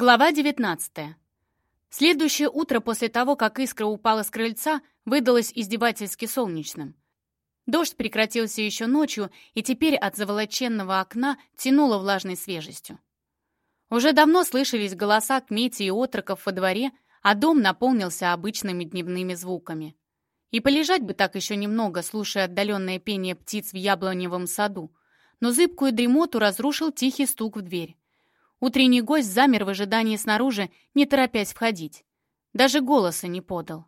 Глава 19. Следующее утро после того, как искра упала с крыльца, выдалось издевательски солнечным. Дождь прекратился еще ночью, и теперь от заволоченного окна тянуло влажной свежестью. Уже давно слышались голоса кмети и отроков во дворе, а дом наполнился обычными дневными звуками. И полежать бы так еще немного, слушая отдаленное пение птиц в яблоневом саду, но зыбкую дремоту разрушил тихий стук в дверь. Утренний гость замер в ожидании снаружи, не торопясь входить. Даже голоса не подал.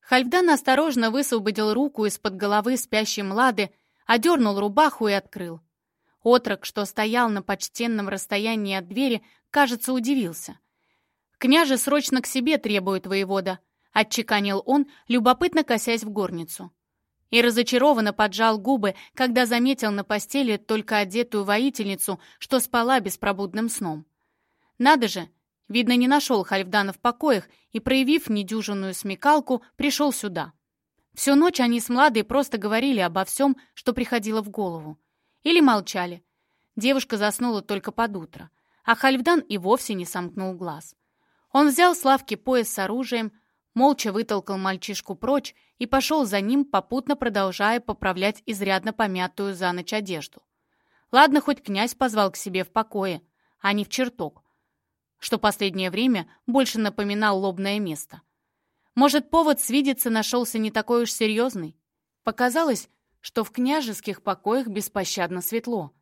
Хальфдан осторожно высвободил руку из-под головы спящей Млады, одернул рубаху и открыл. Отрок, что стоял на почтенном расстоянии от двери, кажется, удивился. «Княже срочно к себе требует воевода», — отчеканил он, любопытно косясь в горницу и разочарованно поджал губы, когда заметил на постели только одетую воительницу, что спала беспробудным сном. Надо же, видно, не нашел Хальфдана в покоях и, проявив недюжинную смекалку, пришел сюда. Всю ночь они с Младой просто говорили обо всем, что приходило в голову. Или молчали. Девушка заснула только под утро, а Хальфдан и вовсе не сомкнул глаз. Он взял с лавки пояс с оружием, молча вытолкал мальчишку прочь и пошел за ним, попутно продолжая поправлять изрядно помятую за ночь одежду. Ладно, хоть князь позвал к себе в покое, а не в чертог, что последнее время больше напоминал лобное место. Может, повод свидеться нашелся не такой уж серьезный? Показалось, что в княжеских покоях беспощадно светло.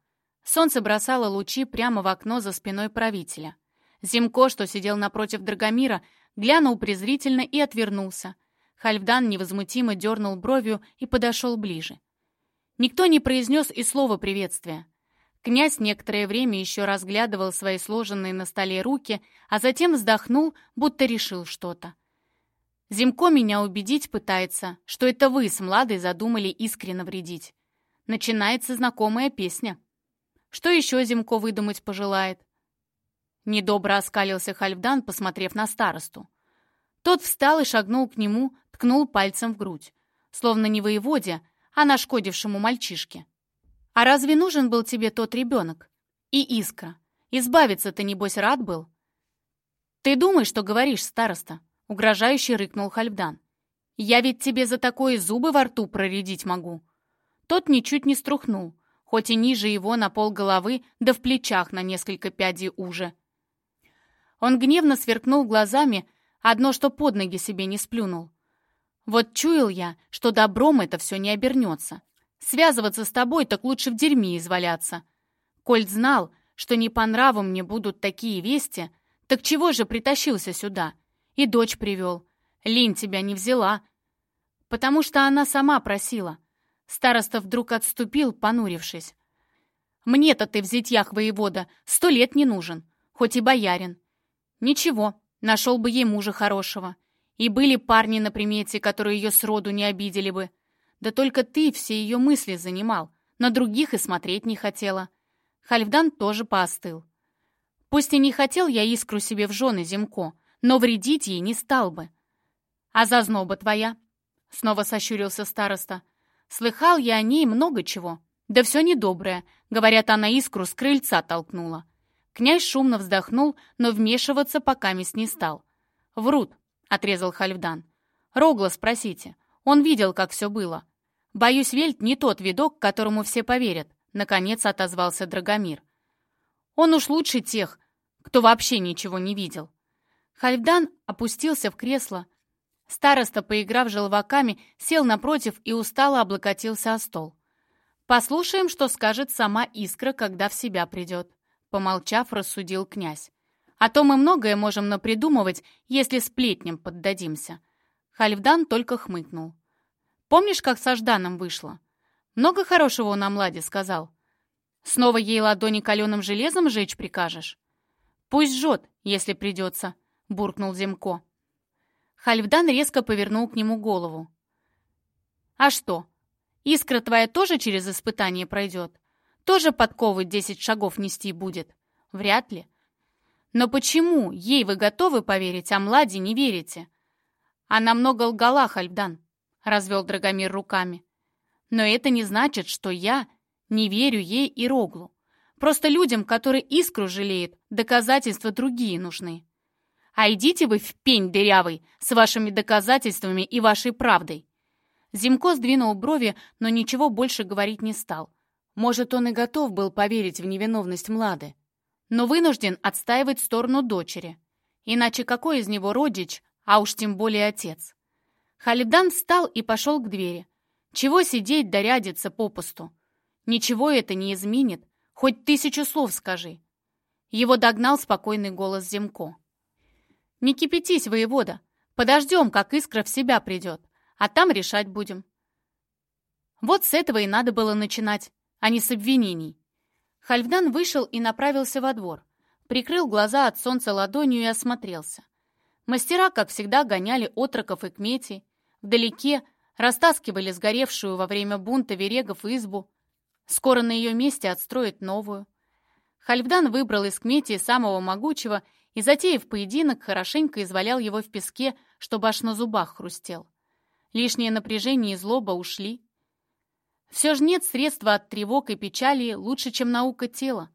Солнце бросало лучи прямо в окно за спиной правителя. Зимко, что сидел напротив Драгомира, глянул презрительно и отвернулся. Хальфдан невозмутимо дернул бровью и подошел ближе. Никто не произнес и слова приветствия. Князь некоторое время еще разглядывал свои сложенные на столе руки, а затем вздохнул, будто решил что-то. Зимко меня убедить пытается, что это вы с Младой задумали искренне вредить. Начинается знакомая песня. Что еще Зимко выдумать пожелает? Недобро оскалился Хальфдан, посмотрев на старосту. Тот встал и шагнул к нему, ткнул пальцем в грудь. Словно не воеводе, а нашкодившему мальчишке. «А разве нужен был тебе тот ребенок? И искра? Избавиться ты, небось, рад был?» «Ты думаешь, что говоришь, староста?» — угрожающе рыкнул Хальфдан. «Я ведь тебе за такое зубы во рту проредить могу». Тот ничуть не струхнул, хоть и ниже его на пол головы, да в плечах на несколько пядей уже. Он гневно сверкнул глазами, одно что под ноги себе не сплюнул. Вот чуял я, что добром это все не обернется. Связываться с тобой так лучше в дерьме изваляться. Кольт знал, что не по нраву мне будут такие вести, так чего же притащился сюда? И дочь привел. Лень тебя не взяла. Потому что она сама просила. Староста вдруг отступил, понурившись. Мне-то ты в зятьях воевода сто лет не нужен, хоть и боярин. Ничего, нашел бы ей мужа хорошего. И были парни на примете, которые ее сроду не обидели бы. Да только ты все ее мысли занимал, на других и смотреть не хотела. Хальфдан тоже поостыл. Пусть и не хотел я искру себе в жены Зимко, но вредить ей не стал бы. А зазноба твоя? Снова сощурился староста. Слыхал я о ней много чего. Да все недоброе. Говорят, она искру с крыльца толкнула. Князь шумно вздохнул, но вмешиваться пока мест не стал. «Врут», — отрезал Хальфдан. «Рогла спросите. Он видел, как все было. Боюсь, Вельт не тот видок, которому все поверят», — наконец отозвался Драгомир. «Он уж лучше тех, кто вообще ничего не видел». Хальфдан опустился в кресло. Староста, поиграв желваками, сел напротив и устало облокотился о стол. «Послушаем, что скажет сама Искра, когда в себя придет». Помолчав, рассудил князь. А то мы многое можем напридумывать, если сплетням поддадимся. Хальфдан только хмыкнул. Помнишь, как со Жданом вышло? Много хорошего он о Младе сказал. Снова ей ладони каленым железом жечь прикажешь? Пусть жжет, если придется, буркнул Земко. Хальфдан резко повернул к нему голову. «А что, искра твоя тоже через испытание пройдет? Тоже подковы десять шагов нести будет? Вряд ли. Но почему ей вы готовы поверить, а Младе не верите? Она много лгала, Хальфдан, развел Драгомир руками. Но это не значит, что я не верю ей и Роглу. Просто людям, которые искру жалеют, доказательства другие нужны. А идите вы в пень дырявый с вашими доказательствами и вашей правдой. Зимко сдвинул брови, но ничего больше говорить не стал. Может, он и готов был поверить в невиновность Млады, но вынужден отстаивать сторону дочери. Иначе какой из него родич, а уж тем более отец? Халидан встал и пошел к двери. Чего сидеть да рядиться попусту? Ничего это не изменит, хоть тысячу слов скажи. Его догнал спокойный голос Земко. «Не кипятись, воевода. Подождем, как искра в себя придет, а там решать будем». Вот с этого и надо было начинать, а не с обвинений. Хальфдан вышел и направился во двор. Прикрыл глаза от солнца ладонью и осмотрелся. Мастера, как всегда, гоняли отроков и кметей. Вдалеке растаскивали сгоревшую во время бунта верегов избу. Скоро на ее месте отстроят новую. Хальфдан выбрал из кмети самого могучего и, затеяв поединок, хорошенько извалял его в песке, чтобы аж на зубах хрустел. Лишнее напряжение и злоба ушли. Все же нет средства от тревог и печали лучше, чем наука тела.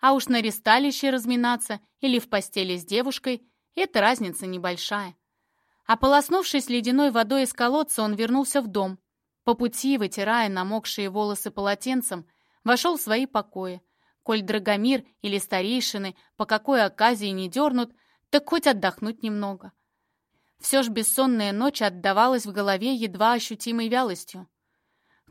А уж на ресталище разминаться или в постели с девушкой — это разница небольшая. Ополоснувшись ледяной водой из колодца, он вернулся в дом. По пути, вытирая намокшие волосы полотенцем, вошел в свои покои. Коль Драгомир или старейшины по какой оказии не дернут, так хоть отдохнуть немного. Все ж бессонная ночь отдавалась в голове едва ощутимой вялостью.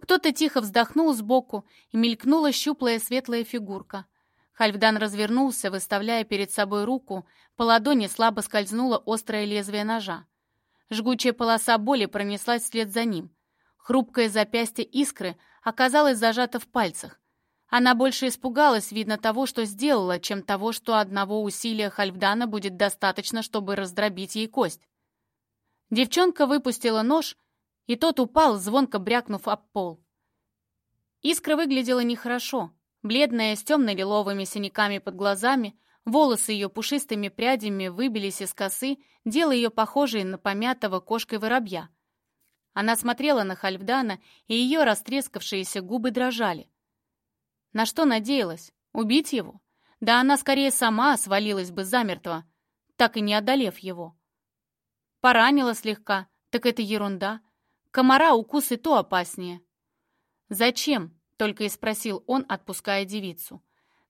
Кто-то тихо вздохнул сбоку, и мелькнула щуплая светлая фигурка. Хальфдан развернулся, выставляя перед собой руку, по ладони слабо скользнуло острое лезвие ножа. Жгучая полоса боли пронеслась вслед за ним. Хрупкое запястье искры оказалось зажато в пальцах. Она больше испугалась, видно, того, что сделала, чем того, что одного усилия Хальфдана будет достаточно, чтобы раздробить ей кость. Девчонка выпустила нож — и тот упал, звонко брякнув об пол. Искра выглядела нехорошо. Бледная, с темно-лиловыми синяками под глазами, волосы ее пушистыми прядями выбились из косы, делая ее похожей на помятого кошкой воробья. Она смотрела на Хальфдана, и ее растрескавшиеся губы дрожали. На что надеялась? Убить его? Да она скорее сама свалилась бы замертво, так и не одолев его. Поранила слегка, так это ерунда. Комара укус и то опаснее. «Зачем?» — только и спросил он, отпуская девицу.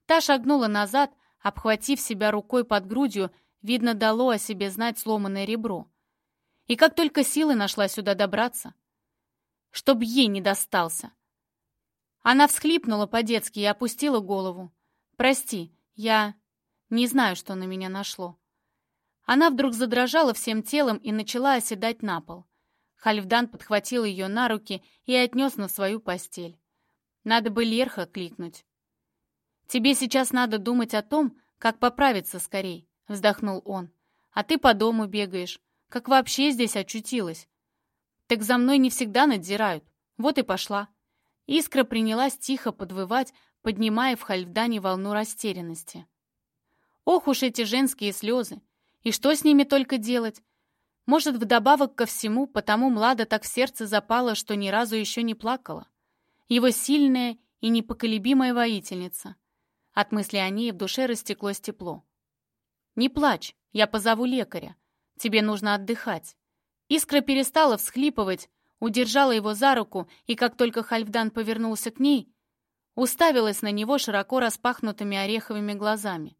Та шагнула назад, обхватив себя рукой под грудью, видно, дало о себе знать сломанное ребро. И как только силы нашла сюда добраться, чтоб ей не достался. Она всхлипнула по-детски и опустила голову. «Прости, я не знаю, что на меня нашло». Она вдруг задрожала всем телом и начала оседать на пол. Хальфдан подхватил ее на руки и отнес на свою постель. Надо бы Лерха кликнуть. «Тебе сейчас надо думать о том, как поправиться скорей», — вздохнул он. «А ты по дому бегаешь. Как вообще здесь очутилась?» «Так за мной не всегда надзирают. Вот и пошла». Искра принялась тихо подвывать, поднимая в Хальфдане волну растерянности. Ох уж эти женские слезы! И что с ними только делать? Может, вдобавок ко всему, потому Млада так в сердце запала, что ни разу еще не плакала. Его сильная и непоколебимая воительница. От мысли о ней в душе растеклось тепло. «Не плачь, я позову лекаря. Тебе нужно отдыхать». Искра перестала всхлипывать, удержала его за руку, и как только Хальфдан повернулся к ней, уставилась на него широко распахнутыми ореховыми глазами.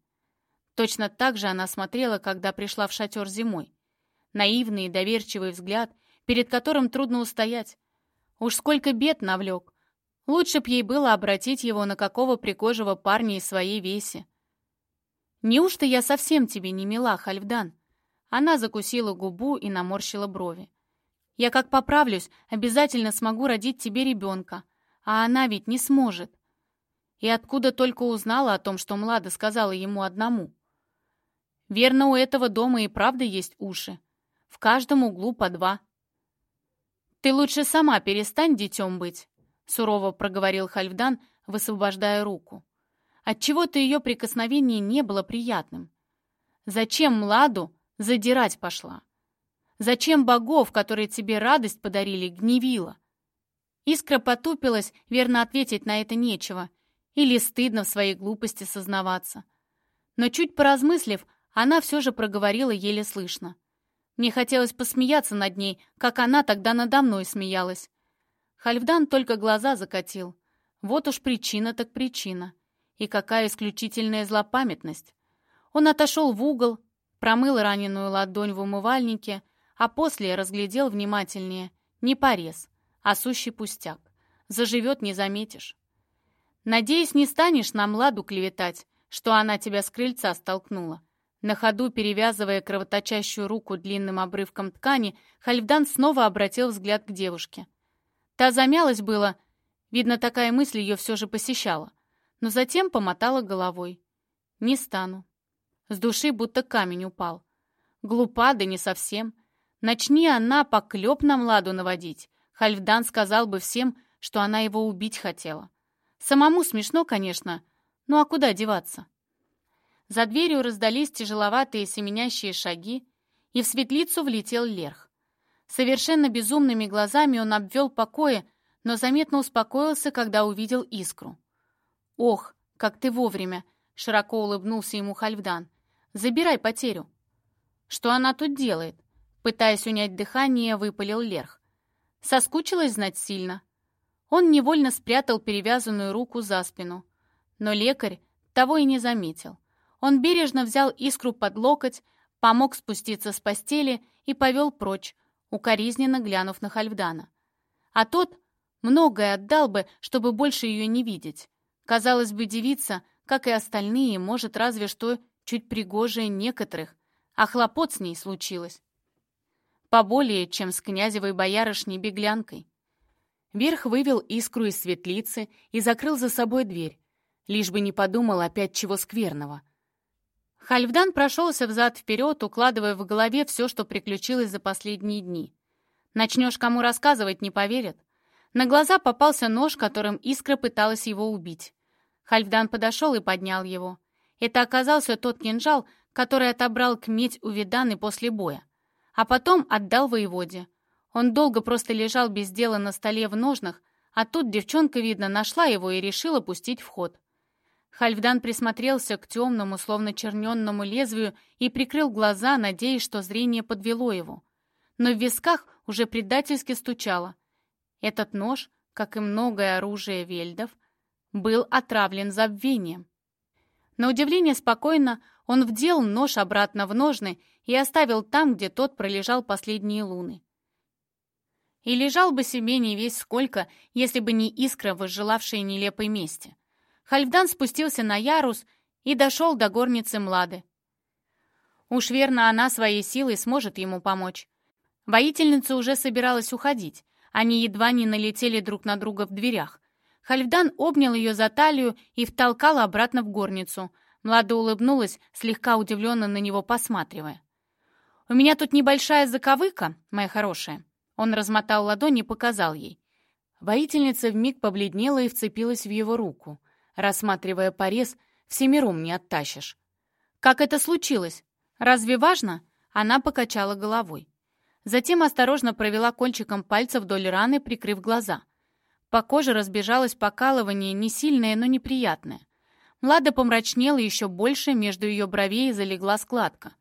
Точно так же она смотрела, когда пришла в шатер зимой наивный и доверчивый взгляд, перед которым трудно устоять. Уж сколько бед навлек. Лучше б ей было обратить его на какого пригожего парня из своей веси. «Неужто я совсем тебе не мила, Хальфдан?» Она закусила губу и наморщила брови. «Я как поправлюсь, обязательно смогу родить тебе ребенка, а она ведь не сможет». И откуда только узнала о том, что Млада сказала ему одному. Верно, у этого дома и правда есть уши. В каждом углу по два. «Ты лучше сама перестань детем быть», — сурово проговорил Хальфдан, высвобождая руку. Отчего-то ее прикосновение не было приятным. «Зачем Младу задирать пошла? Зачем богов, которые тебе радость подарили, гневила?» Искра потупилась, верно ответить на это нечего, или стыдно в своей глупости сознаваться. Но чуть поразмыслив, она все же проговорила еле слышно. Мне хотелось посмеяться над ней, как она тогда надо мной смеялась. Хальфдан только глаза закатил. Вот уж причина так причина. И какая исключительная злопамятность. Он отошел в угол, промыл раненую ладонь в умывальнике, а после разглядел внимательнее. Не порез, а сущий пустяк. Заживет, не заметишь. Надеюсь, не станешь на Младу клеветать, что она тебя с крыльца столкнула. На ходу, перевязывая кровоточащую руку длинным обрывком ткани, Хальфдан снова обратил взгляд к девушке. Та замялась было, видно, такая мысль ее все же посещала, но затем помотала головой. «Не стану». С души будто камень упал. Глупа, да не совсем. Начни она поклеп на Младу наводить, Хальфдан сказал бы всем, что она его убить хотела. Самому смешно, конечно, ну а куда деваться? За дверью раздались тяжеловатые семенящие шаги, и в светлицу влетел Лерх. Совершенно безумными глазами он обвел покои, но заметно успокоился, когда увидел искру. «Ох, как ты вовремя!» — широко улыбнулся ему Хальфдан. «Забирай потерю». «Что она тут делает?» Пытаясь унять дыхание, выпалил Лерх. Соскучилась знать сильно. Он невольно спрятал перевязанную руку за спину. Но лекарь того и не заметил. Он бережно взял искру под локоть, помог спуститься с постели и повел прочь, укоризненно глянув на Хальфдана. А тот многое отдал бы, чтобы больше ее не видеть. Казалось бы, девица, как и остальные, может разве что чуть пригожее некоторых, а хлопот с ней случилось. Поболее, чем с князевой боярышней-беглянкой. Верх вывел искру из светлицы и закрыл за собой дверь, лишь бы не подумал опять чего скверного. Хальфдан прошелся взад-вперед, укладывая в голове все, что приключилось за последние дни. Начнешь кому рассказывать, не поверят. На глаза попался нож, которым искра пыталась его убить. Хальфдан подошел и поднял его. Это оказался тот кинжал, который отобрал кметь у Виданы после боя. А потом отдал воеводе. Он долго просто лежал без дела на столе в ножнах, а тут девчонка, видно, нашла его и решила пустить в ход. Хальфдан присмотрелся к темному, словно черненному лезвию и прикрыл глаза, надеясь, что зрение подвело его. Но в висках уже предательски стучало. Этот нож, как и многое оружие вельдов, был отравлен забвением. На удивление спокойно он вдел нож обратно в ножны и оставил там, где тот пролежал последние луны. И лежал бы себе не весь сколько, если бы не искра, возжелавшая нелепой мести. Хальфдан спустился на ярус и дошел до горницы Млады. Уж верно, она своей силой сможет ему помочь. Воительница уже собиралась уходить. Они едва не налетели друг на друга в дверях. Хальфдан обнял ее за талию и втолкал обратно в горницу. Млада улыбнулась, слегка удивленно на него посматривая. «У меня тут небольшая заковыка, моя хорошая». Он размотал ладонь и показал ей. Воительница вмиг побледнела и вцепилась в его руку. Рассматривая порез, всемиром не оттащишь. «Как это случилось? Разве важно?» Она покачала головой. Затем осторожно провела кончиком пальца вдоль раны, прикрыв глаза. По коже разбежалось покалывание, не сильное, но неприятное. Млада помрачнела еще больше, между ее бровей залегла складка.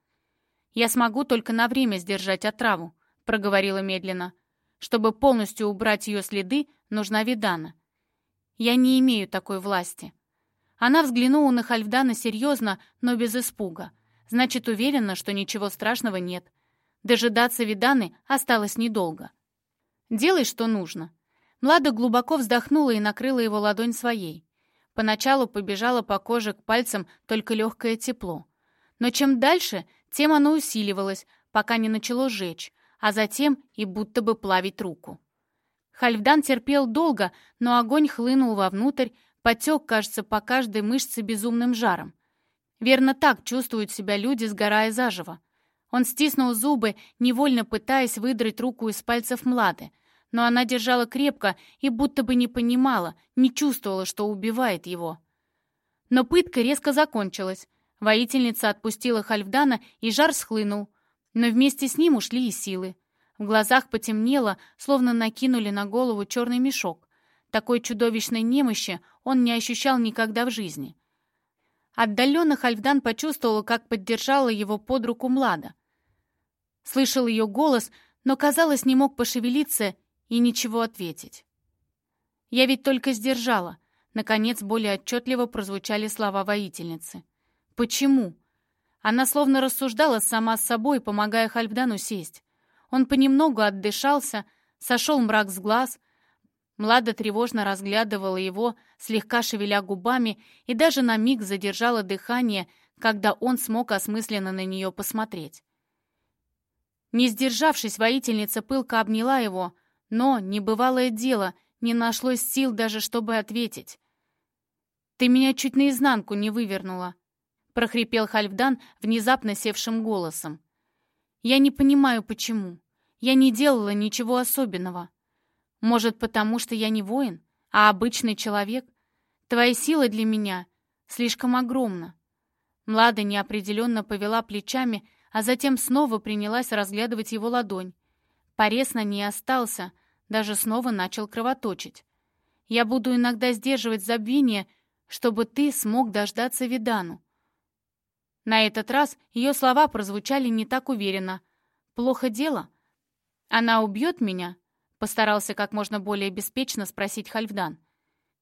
«Я смогу только на время сдержать отраву», — проговорила медленно. «Чтобы полностью убрать ее следы, нужна Видана. Я не имею такой власти». Она взглянула на Хальфдана серьезно, но без испуга. Значит, уверена, что ничего страшного нет. Дожидаться Виданы осталось недолго. «Делай, что нужно». Млада глубоко вздохнула и накрыла его ладонь своей. Поначалу побежала по коже к пальцам только легкое тепло. Но чем дальше, тем оно усиливалось, пока не начало жечь, а затем и будто бы плавить руку. Хальфдан терпел долго, но огонь хлынул вовнутрь, потек, кажется, по каждой мышце безумным жаром. Верно так чувствуют себя люди, сгорая заживо. Он стиснул зубы, невольно пытаясь выдрать руку из пальцев Млады, но она держала крепко и будто бы не понимала, не чувствовала, что убивает его. Но пытка резко закончилась. Воительница отпустила Хальфдана, и жар схлынул. Но вместе с ним ушли и силы. В глазах потемнело, словно накинули на голову черный мешок. Такой чудовищной немощи он не ощущал никогда в жизни. Отдаленно Хальфдан почувствовал, как поддержала его под руку Млада. Слышал ее голос, но, казалось, не мог пошевелиться и ничего ответить. «Я ведь только сдержала», — наконец более отчетливо прозвучали слова воительницы. «Почему?» Она словно рассуждала сама с собой, помогая Хальфдану сесть. Он понемногу отдышался, сошел мрак с глаз. Млада тревожно разглядывала его, слегка шевеля губами, и даже на миг задержала дыхание, когда он смог осмысленно на нее посмотреть. Не сдержавшись, воительница пылко обняла его, но, небывалое дело, не нашлось сил даже, чтобы ответить. «Ты меня чуть наизнанку не вывернула», — прохрипел Хальфдан внезапно севшим голосом. «Я не понимаю, почему. Я не делала ничего особенного. Может, потому что я не воин, а обычный человек? Твоя сила для меня слишком огромна». Млада неопределенно повела плечами, а затем снова принялась разглядывать его ладонь. Порез на ней остался, даже снова начал кровоточить. «Я буду иногда сдерживать забвение, чтобы ты смог дождаться Видану». На этот раз ее слова прозвучали не так уверенно. «Плохо дело?» «Она убьет меня?» — постарался как можно более беспечно спросить Хальфдан.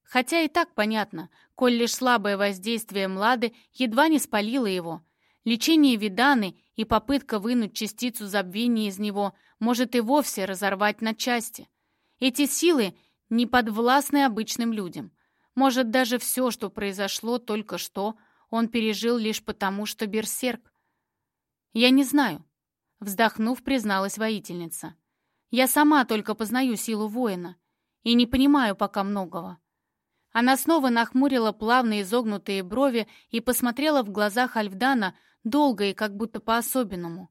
Хотя и так понятно, коль лишь слабое воздействие Млады едва не спалило его. Лечение Виданы и попытка вынуть частицу забвения из него может и вовсе разорвать на части. Эти силы не подвластны обычным людям. Может, даже все, что произошло только что, он пережил лишь потому, что берсерк. «Я не знаю», — вздохнув, призналась воительница. «Я сама только познаю силу воина и не понимаю пока многого». Она снова нахмурила плавно изогнутые брови и посмотрела в глаза Хальфдана долго и как будто по-особенному,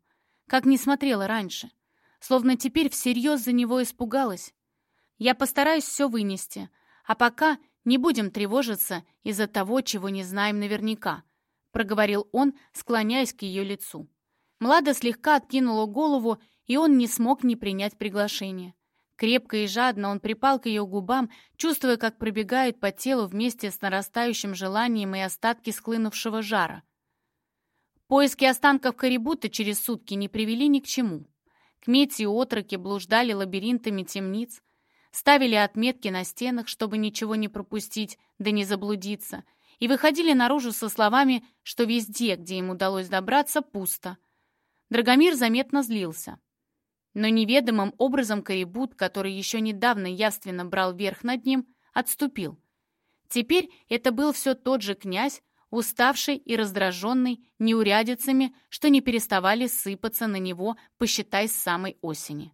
как не смотрела раньше, словно теперь всерьез за него испугалась. «Я постараюсь все вынести, а пока не будем тревожиться из-за того, чего не знаем наверняка», проговорил он, склоняясь к ее лицу. Млада слегка откинула голову, и он не смог не принять приглашение. Крепко и жадно он припал к ее губам, чувствуя, как пробегает по телу вместе с нарастающим желанием и остатки схлынувшего жара. Поиски останков Карибута через сутки не привели ни к чему. Кмети и отроки блуждали лабиринтами темниц, ставили отметки на стенах, чтобы ничего не пропустить, да не заблудиться, и выходили наружу со словами, что везде, где им удалось добраться, пусто. Драгомир заметно злился. Но неведомым образом Карибут, который еще недавно явственно брал верх над ним, отступил. Теперь это был все тот же князь, уставший и раздраженный неурядицами, что не переставали сыпаться на него, посчитай, с самой осени.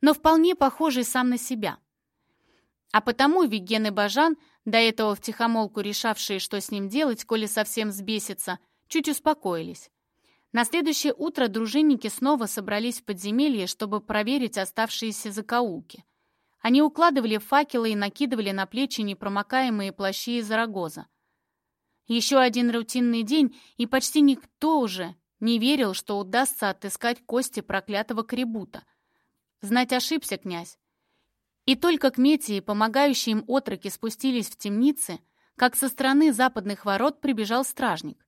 Но вполне похожий сам на себя. А потому Виген и Бажан, до этого втихомолку решавшие, что с ним делать, коли совсем взбесится, чуть успокоились. На следующее утро дружинники снова собрались в подземелье, чтобы проверить оставшиеся закоулки. Они укладывали факелы и накидывали на плечи непромокаемые плащи из арагоза. Еще один рутинный день, и почти никто уже не верил, что удастся отыскать кости проклятого кребута. Знать ошибся князь. И только к Метии, помогающие им отроки, спустились в темницы, как со стороны западных ворот прибежал стражник.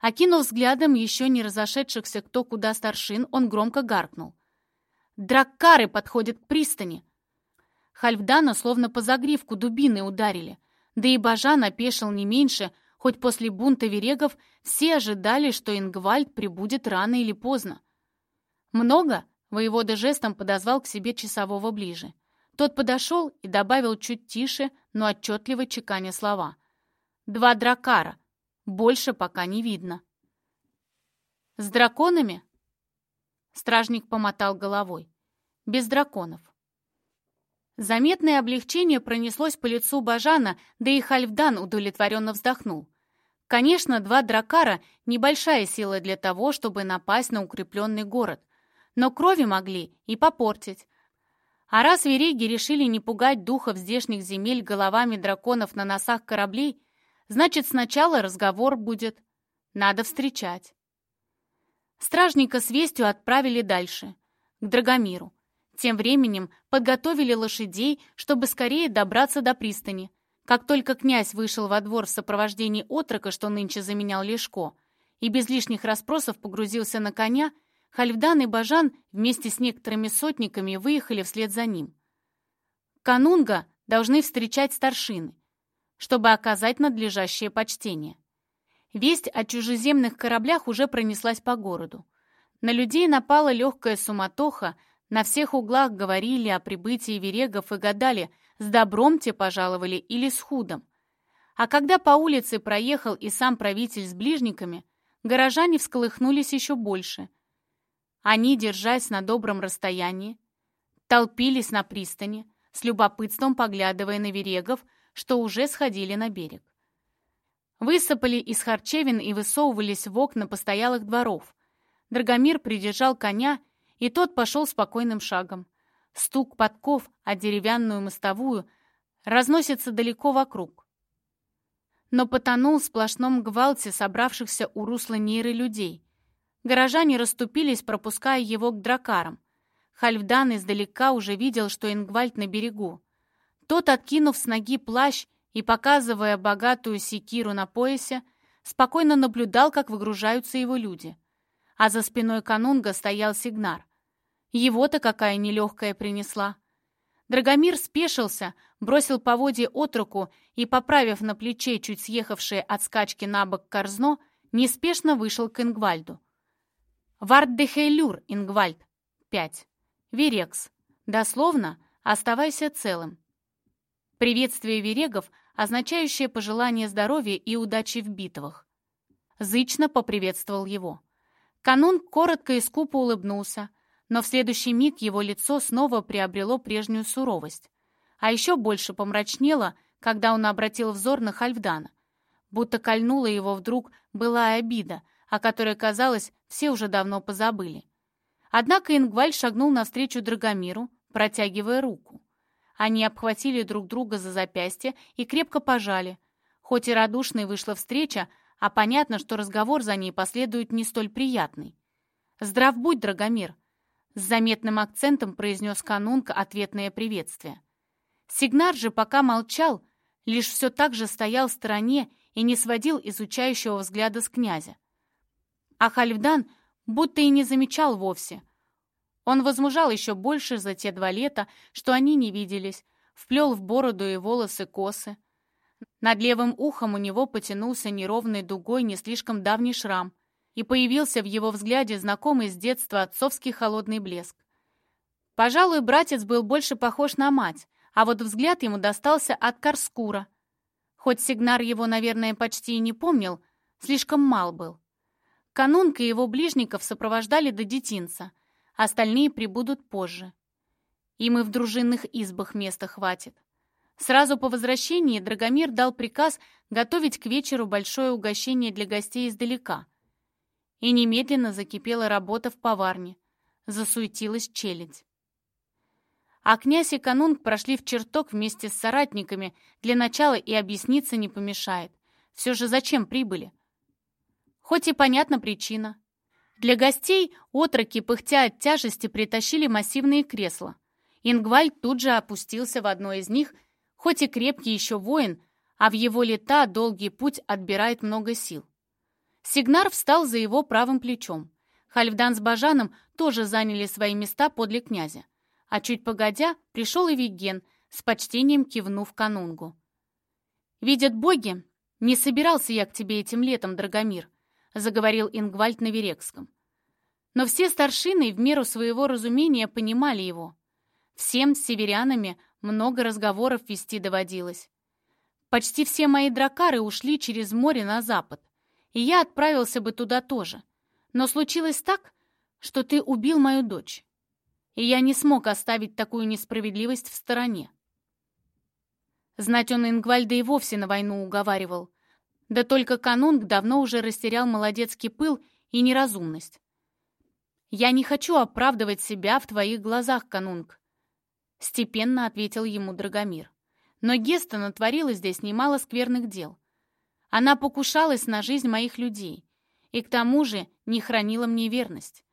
Окинув взглядом еще не разошедшихся кто куда старшин, он громко гаркнул. «Драккары подходят к пристани!» Хальфдана словно по загривку дубины ударили, да и Бажан опешил не меньше — Хоть после бунта верегов все ожидали, что Ингвальд прибудет рано или поздно. «Много?» — воевода жестом подозвал к себе часового ближе. Тот подошел и добавил чуть тише, но отчетливо чеканя слова. «Два дракара. Больше пока не видно». «С драконами?» Стражник помотал головой. «Без драконов». Заметное облегчение пронеслось по лицу Бажана, да и Хальфдан удовлетворенно вздохнул. Конечно, два дракара — небольшая сила для того, чтобы напасть на укрепленный город, но крови могли и попортить. А раз вереги решили не пугать духов здешних земель головами драконов на носах кораблей, значит, сначала разговор будет. Надо встречать. Стражника с вестью отправили дальше, к Драгомиру. Тем временем подготовили лошадей, чтобы скорее добраться до пристани. Как только князь вышел во двор в сопровождении отрока, что нынче заменял Лешко, и без лишних расспросов погрузился на коня, Хальфдан и Бажан вместе с некоторыми сотниками выехали вслед за ним. Канунга должны встречать старшины, чтобы оказать надлежащее почтение. Весть о чужеземных кораблях уже пронеслась по городу. На людей напала легкая суматоха, на всех углах говорили о прибытии верегов и гадали, с добром те пожаловали или с худом. А когда по улице проехал и сам правитель с ближниками, горожане всколыхнулись еще больше. Они, держась на добром расстоянии, толпились на пристани, с любопытством поглядывая на верегов, что уже сходили на берег. Высыпали из харчевин и высовывались в окна постоялых дворов. Драгомир придержал коня, и тот пошел спокойным шагом. Стук подков о деревянную мостовую разносится далеко вокруг. Но потонул в сплошном гвалте собравшихся у русла Нейры людей. Горожане расступились, пропуская его к дракарам. Хальфдан издалека уже видел, что Ингвальд на берегу. Тот, откинув с ноги плащ и показывая богатую секиру на поясе, спокойно наблюдал, как выгружаются его люди. А за спиной канунга стоял Сигнар. Его-то какая нелегкая принесла. Драгомир спешился, бросил поводье от руку и, поправив на плече чуть съехавшее от скачки на бок корзно, неспешно вышел к Ингвальду. «Варддехейлюр, Ингвальд!» Пять. «Верекс!» Дословно «Оставайся целым!» Приветствие верегов, означающее пожелание здоровья и удачи в битвах. Зычно поприветствовал его. Канун коротко и скупо улыбнулся, но в следующий миг его лицо снова приобрело прежнюю суровость. А еще больше помрачнело, когда он обратил взор на Хальфдана. Будто кольнула его вдруг былая обида, о которой, казалось, все уже давно позабыли. Однако Ингваль шагнул навстречу Драгомиру, протягивая руку. Они обхватили друг друга за запястье и крепко пожали. Хоть и радушной вышла встреча, а понятно, что разговор за ней последует не столь приятный. «Здрав будь, Драгомир!» С заметным акцентом произнес канунка ответное приветствие. Сигнар же пока молчал, лишь все так же стоял в стороне и не сводил изучающего взгляда с князя. А Хальфдан будто и не замечал вовсе. Он возмужал еще больше за те два лета, что они не виделись, вплел в бороду и волосы косы. Над левым ухом у него потянулся неровной дугой не слишком давний шрам, и появился в его взгляде знакомый с детства отцовский холодный блеск. Пожалуй, братец был больше похож на мать, а вот взгляд ему достался от Карскура. Хоть Сигнар его, наверное, почти и не помнил, слишком мал был. Канунка и его ближников сопровождали до детинца, остальные прибудут позже. Им и в дружинных избах места хватит. Сразу по возвращении Драгомир дал приказ готовить к вечеру большое угощение для гостей издалека — и немедленно закипела работа в поварне. Засуетилась челядь. А князь и канунг прошли в чертог вместе с соратниками. Для начала и объясниться не помешает. Все же зачем прибыли? Хоть и понятна причина. Для гостей отроки, пыхтя от тяжести, притащили массивные кресла. Ингвальд тут же опустился в одно из них, хоть и крепкий еще воин, а в его лета долгий путь отбирает много сил. Сигнар встал за его правым плечом. Хальфдан с Бажаном тоже заняли свои места подле князя. А чуть погодя, пришел и Виген, с почтением кивнув канунгу. «Видят боги, не собирался я к тебе этим летом, Драгомир», заговорил Ингвальд на Верекском. Но все старшины в меру своего разумения понимали его. Всем с северянами много разговоров вести доводилось. Почти все мои дракары ушли через море на запад и я отправился бы туда тоже. Но случилось так, что ты убил мою дочь, и я не смог оставить такую несправедливость в стороне. Знать он Ингвальда и вовсе на войну уговаривал. Да только канунг давно уже растерял молодецкий пыл и неразумность. «Я не хочу оправдывать себя в твоих глазах, канунг», — степенно ответил ему Драгомир. «Но Геста натворила здесь немало скверных дел. Она покушалась на жизнь моих людей и к тому же не хранила мне верность.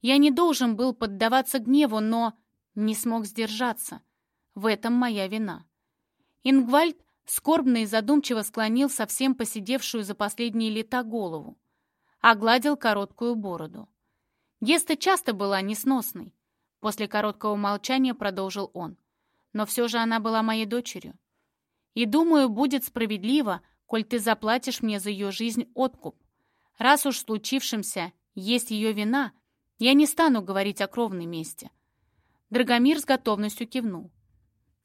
Я не должен был поддаваться гневу, но не смог сдержаться. В этом моя вина. Ингвальд скорбно и задумчиво склонил совсем посидевшую за последние лета голову, огладил короткую бороду. Геста часто была несносной. После короткого молчания продолжил он. Но все же она была моей дочерью. И думаю, будет справедливо, коль ты заплатишь мне за ее жизнь откуп. Раз уж случившимся есть ее вина, я не стану говорить о кровной мести. Драгомир с готовностью кивнул.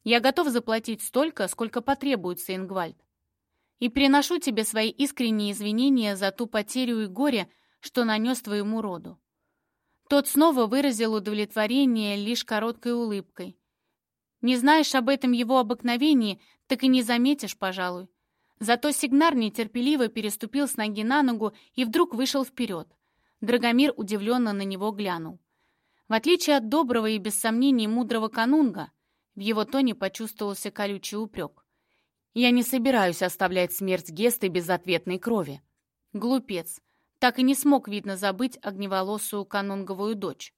Я готов заплатить столько, сколько потребуется, Ингвальд. И приношу тебе свои искренние извинения за ту потерю и горе, что нанес твоему роду. Тот снова выразил удовлетворение лишь короткой улыбкой. Не знаешь об этом его обыкновении, так и не заметишь, пожалуй. Зато Сигнар нетерпеливо переступил с ноги на ногу и вдруг вышел вперед. Драгомир удивленно на него глянул. В отличие от доброго и без сомнений мудрого канунга, в его тоне почувствовался колючий упрек. «Я не собираюсь оставлять смерть Гесты без ответной крови». Глупец. Так и не смог, видно, забыть огневолосую канунговую дочь.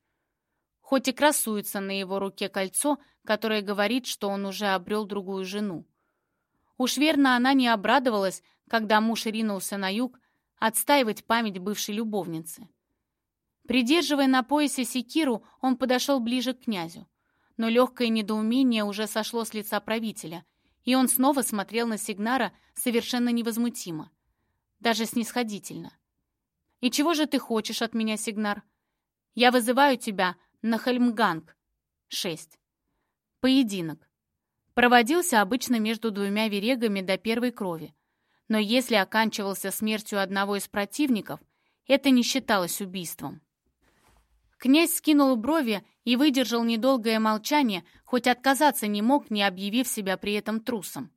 Хоть и красуется на его руке кольцо, которое говорит, что он уже обрел другую жену. Уж верно, она не обрадовалась, когда муж ринулся на юг отстаивать память бывшей любовницы. Придерживая на поясе секиру, он подошел ближе к князю. Но легкое недоумение уже сошло с лица правителя, и он снова смотрел на Сигнара совершенно невозмутимо, даже снисходительно. «И чего же ты хочешь от меня, Сигнар? Я вызываю тебя на Хельмганг. 6. Поединок проводился обычно между двумя верегами до первой крови. Но если оканчивался смертью одного из противников, это не считалось убийством. Князь скинул брови и выдержал недолгое молчание, хоть отказаться не мог, не объявив себя при этом трусом.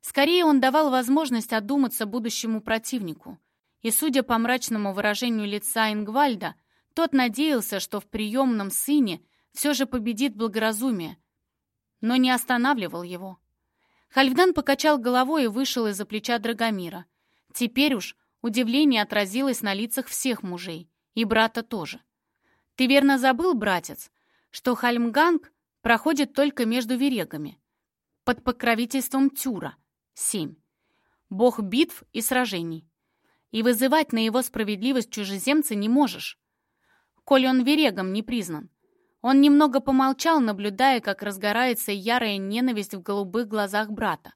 Скорее он давал возможность одуматься будущему противнику. И, судя по мрачному выражению лица Ингвальда, тот надеялся, что в приемном сыне все же победит благоразумие, но не останавливал его. Хальфдан покачал головой и вышел из-за плеча Драгомира. Теперь уж удивление отразилось на лицах всех мужей, и брата тоже. «Ты верно забыл, братец, что Хальмганг проходит только между верегами, под покровительством Тюра, семь, бог битв и сражений. И вызывать на его справедливость чужеземца не можешь, коль он верегом не признан. Он немного помолчал, наблюдая, как разгорается ярая ненависть в голубых глазах брата.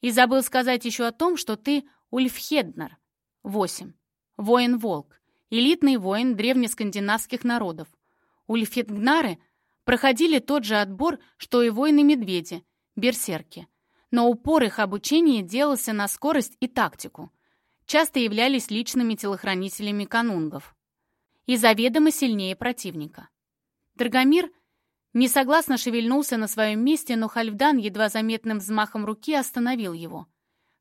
И забыл сказать еще о том, что ты Ульфхеднер. Восемь. Воин-волк. Элитный воин древнескандинавских народов. Ульфхеднары проходили тот же отбор, что и воины-медведи, берсерки. Но упор их обучения делался на скорость и тактику. Часто являлись личными телохранителями канунгов. И заведомо сильнее противника. Драгомир несогласно шевельнулся на своем месте, но Хальфдан едва заметным взмахом руки остановил его.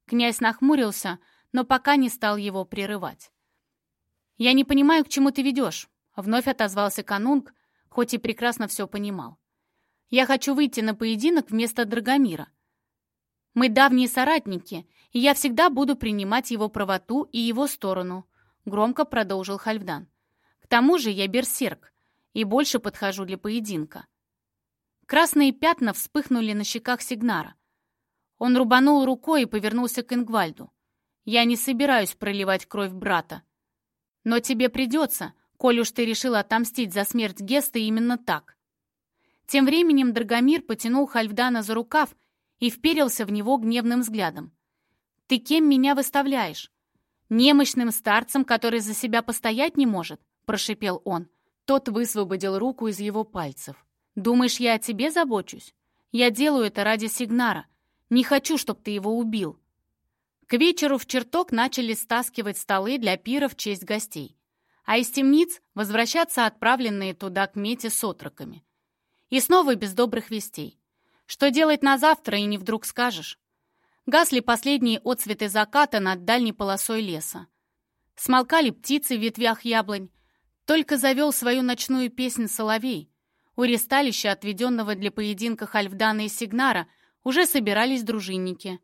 Князь нахмурился, но пока не стал его прерывать. «Я не понимаю, к чему ты ведешь», — вновь отозвался Канунг, хоть и прекрасно все понимал. «Я хочу выйти на поединок вместо Драгомира. Мы давние соратники, и я всегда буду принимать его правоту и его сторону», — громко продолжил Хальфдан. «К тому же я берсерк, и больше подхожу для поединка. Красные пятна вспыхнули на щеках Сигнара. Он рубанул рукой и повернулся к Ингвальду. «Я не собираюсь проливать кровь брата. Но тебе придется, коль уж ты решил отомстить за смерть Геста именно так». Тем временем Драгомир потянул Хальфдана за рукав и вперился в него гневным взглядом. «Ты кем меня выставляешь? Немощным старцем, который за себя постоять не может?» — прошипел он. Тот высвободил руку из его пальцев. «Думаешь, я о тебе забочусь? Я делаю это ради Сигнара. Не хочу, чтобы ты его убил». К вечеру в чертог начали стаскивать столы для пира в честь гостей, а из темниц возвращаться отправленные туда к мете с отроками. И снова без добрых вестей. Что делать на завтра и не вдруг скажешь? Гасли последние отцветы заката над дальней полосой леса. Смолкали птицы в ветвях яблонь, только завел свою ночную песнь «Соловей». У ресталища, отведенного для поединка Хальфдана и Сигнара, уже собирались дружинники.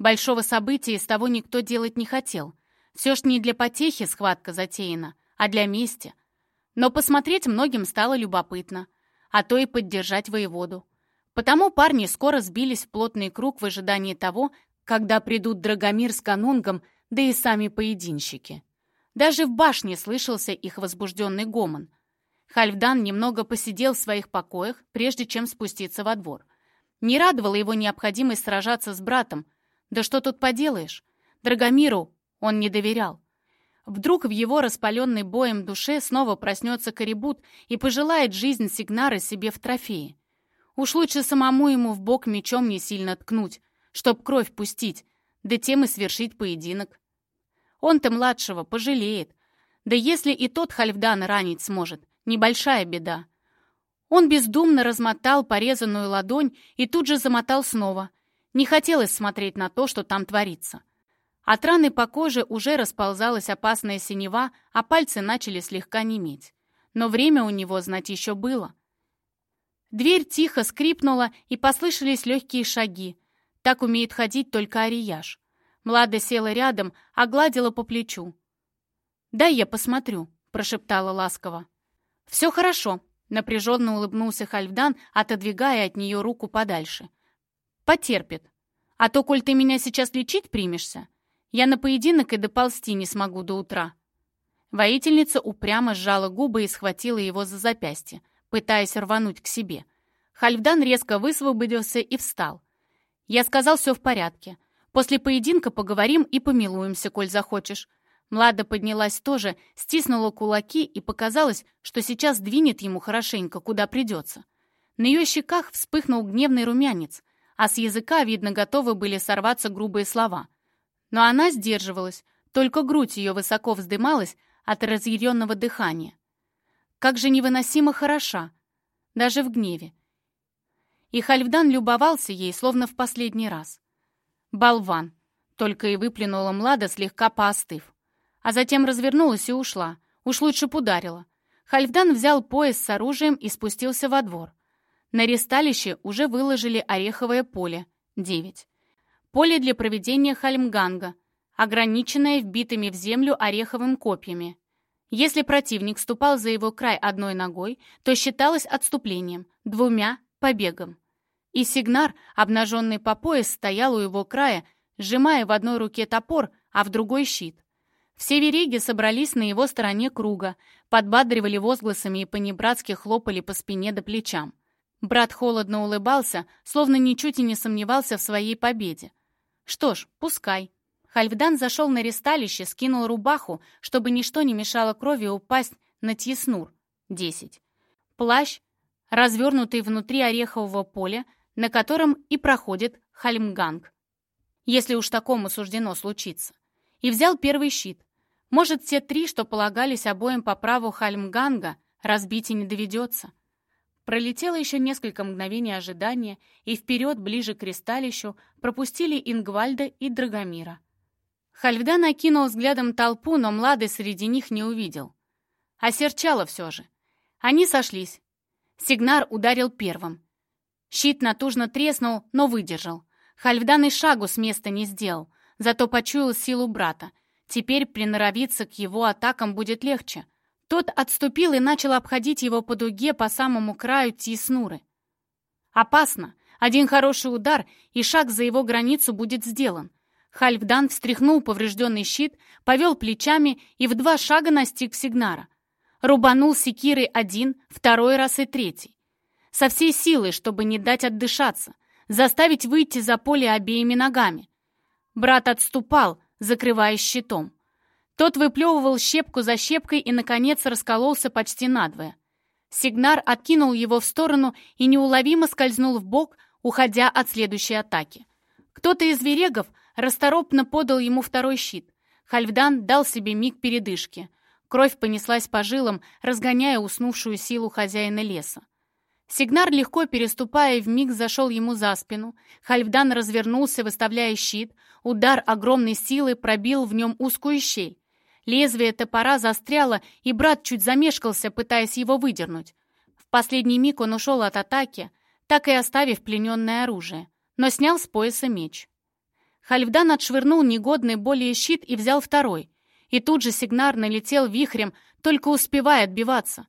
Большого события из того никто делать не хотел. Все ж не для потехи схватка затеяна, а для мести. Но посмотреть многим стало любопытно, а то и поддержать воеводу. Потому парни скоро сбились в плотный круг в ожидании того, когда придут Драгомир с канунгом, да и сами поединщики. Даже в башне слышался их возбужденный гомон. Хальфдан немного посидел в своих покоях, прежде чем спуститься во двор. Не радовала его необходимость сражаться с братом. Да что тут поделаешь? Драгомиру он не доверял. Вдруг в его распаленной боем душе снова проснется Корибут и пожелает жизнь Сигнара себе в трофее. Уж лучше самому ему в бок мечом не сильно ткнуть, чтоб кровь пустить, да тем и свершить поединок. Он-то младшего пожалеет. Да если и тот Хальфдан ранить сможет, небольшая беда. Он бездумно размотал порезанную ладонь и тут же замотал снова. Не хотелось смотреть на то, что там творится. От раны по коже уже расползалась опасная синева, а пальцы начали слегка неметь. Но время у него, знать, еще было. Дверь тихо скрипнула, и послышались легкие шаги. Так умеет ходить только Арияш. Млада села рядом, огладила по плечу. «Дай я посмотрю», — прошептала ласково. «Все хорошо», — напряженно улыбнулся Хальфдан, отодвигая от нее руку подальше. «Потерпит. А то, коль ты меня сейчас лечить примешься, я на поединок и доползти не смогу до утра». Воительница упрямо сжала губы и схватила его за запястье, пытаясь рвануть к себе. Хальфдан резко высвободился и встал. «Я сказал, все в порядке. После поединка поговорим и помилуемся, коль захочешь». Млада поднялась тоже, стиснула кулаки и показалось, что сейчас двинет ему хорошенько, куда придется. На ее щеках вспыхнул гневный румянец, а с языка, видно, готовы были сорваться грубые слова — но она сдерживалась, только грудь ее высоко вздымалась от разъяренного дыхания. Как же невыносимо хороша, даже в гневе. И Хальфдан любовался ей, словно в последний раз. «Болван!» — только и выплюнула Млада, слегка поостыв. А затем развернулась и ушла. Уж лучше б ударила. Хальфдан взял пояс с оружием и спустился во двор. На ресталище уже выложили ореховое поле — девять. Поле для проведения хальмганга, ограниченное вбитыми в землю ореховым копьями. Если противник ступал за его край одной ногой, то считалось отступлением, двумя — побегом. И Сигнар, обнаженный по пояс, стоял у его края, сжимая в одной руке топор, а в другой — щит. Все вереги собрались на его стороне круга, подбадривали возгласами и понебратски хлопали по спине до плечам. Брат холодно улыбался, словно ничуть и не сомневался в своей победе. Что ж, пускай. Хальфдан зашел на ресталище, скинул рубаху, чтобы ничто не мешало крови упасть на тьеснур. Десять. Плащ, развернутый внутри орехового поля, на котором и проходит Хальмганг. Если уж такому суждено случиться. И взял первый щит. Может, те три, что полагались обоим по праву Хальмганга, разбить и не доведется. Пролетело еще несколько мгновений ожидания, и вперед, ближе к кристалищу, пропустили Ингвальда и Драгомира. Хальфдан окинул взглядом толпу, но Млады среди них не увидел. Осерчало все же. Они сошлись. Сигнар ударил первым. Щит натужно треснул, но выдержал. Хальфдан и шагу с места не сделал, зато почуял силу брата. Теперь приноровиться к его атакам будет легче. Тот отступил и начал обходить его по дуге по самому краю Тиснуры. Опасно. Один хороший удар, и шаг за его границу будет сделан. Хальфдан встряхнул поврежденный щит, повел плечами и в два шага настиг Сигнара. Рубанул секирой один, второй раз и третий. Со всей силы, чтобы не дать отдышаться, заставить выйти за поле обеими ногами. Брат отступал, закрываясь щитом. Тот выплевывал щепку за щепкой и, наконец, раскололся почти надвое. Сигнар откинул его в сторону и неуловимо скользнул в бок, уходя от следующей атаки. Кто-то из верегов расторопно подал ему второй щит. Хальфдан дал себе миг передышки. Кровь понеслась по жилам, разгоняя уснувшую силу хозяина леса. Сигнар, легко переступая, в миг зашел ему за спину. Хальфдан развернулся, выставляя щит. Удар огромной силы пробил в нем узкую щель. Лезвие топора застряло, и брат чуть замешкался, пытаясь его выдернуть. В последний миг он ушел от атаки, так и оставив плененное оружие, но снял с пояса меч. Хальфдан отшвырнул негодный более щит и взял второй. И тут же Сигнар налетел вихрем, только успевая отбиваться.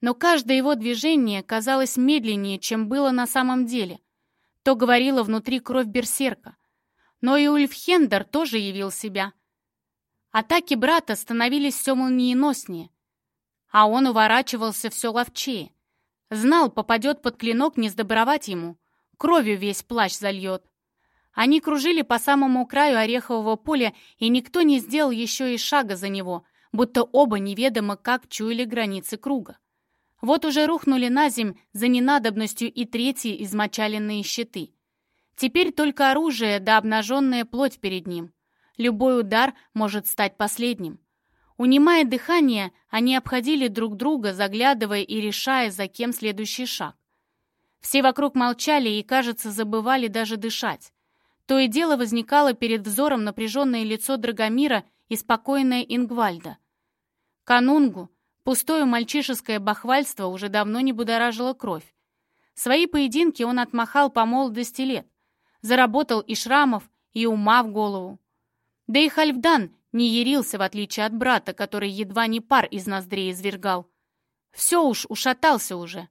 но каждое его движение казалось медленнее, чем было на самом деле. То говорила внутри кровь берсерка. Но и Ульфхендер тоже явил себя. Атаки брата становились все молниеноснее, а он уворачивался все ловчее. Знал, попадет под клинок, не сдобровать ему. Кровью весь плащ зальет. Они кружили по самому краю орехового поля, и никто не сделал еще и шага за него, будто оба неведомо как чуяли границы круга. Вот уже рухнули на земь за ненадобностью и третьи измочаленные щиты. Теперь только оружие да обнаженная плоть перед ним. Любой удар может стать последним. Унимая дыхание, они обходили друг друга, заглядывая и решая, за кем следующий шаг. Все вокруг молчали и, кажется, забывали даже дышать. То и дело возникало перед взором напряженное лицо Драгомира и спокойное Ингвальда. Канунгу, Пустое мальчишеское бахвальство уже давно не будоражило кровь. Свои поединки он отмахал по молодости лет. Заработал и шрамов, и ума в голову. Да и Хальфдан не ярился, в отличие от брата, который едва не пар из ноздрей извергал. Все уж ушатался уже.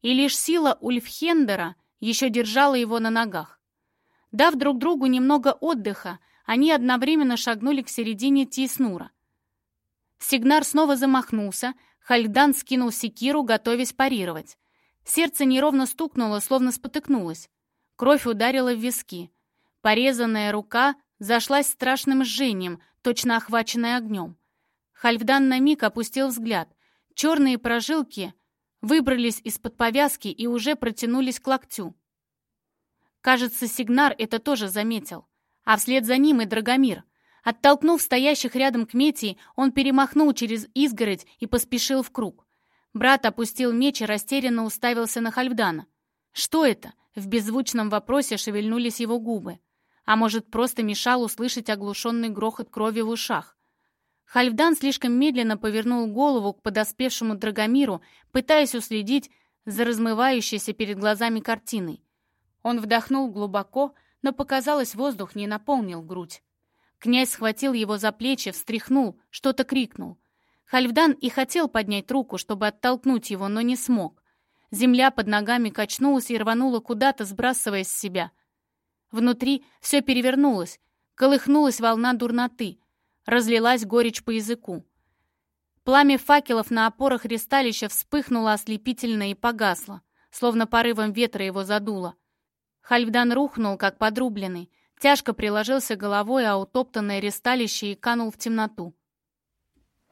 И лишь сила Ульфхендера еще держала его на ногах. Дав друг другу немного отдыха, они одновременно шагнули к середине Тиснура. Сигнар снова замахнулся, Хальдан скинул секиру, готовясь парировать. Сердце неровно стукнуло, словно спотыкнулось. Кровь ударила в виски. Порезанная рука зашлась страшным жжением, точно охваченная огнем. Хальфдан на миг опустил взгляд. Черные прожилки выбрались из-под повязки и уже протянулись к локтю. Кажется, Сигнар это тоже заметил. А вслед за ним и Драгомир — Оттолкнув стоящих рядом к Метии, он перемахнул через изгородь и поспешил в круг. Брат опустил меч и растерянно уставился на Хальфдана. «Что это?» — в беззвучном вопросе шевельнулись его губы. А может, просто мешал услышать оглушенный грохот крови в ушах. Хальфдан слишком медленно повернул голову к подоспевшему Драгомиру, пытаясь уследить за размывающейся перед глазами картиной. Он вдохнул глубоко, но, показалось, воздух не наполнил грудь. Князь схватил его за плечи, встряхнул, что-то крикнул. Хальфдан и хотел поднять руку, чтобы оттолкнуть его, но не смог. Земля под ногами качнулась и рванула куда-то, сбрасывая с себя. Внутри все перевернулось, колыхнулась волна дурноты, разлилась горечь по языку. Пламя факелов на опорах ресталища вспыхнуло ослепительно и погасло, словно порывом ветра его задуло. Хальфдан рухнул, как подрубленный, Тяжко приложился головой, а утоптанное ресталище и канул в темноту.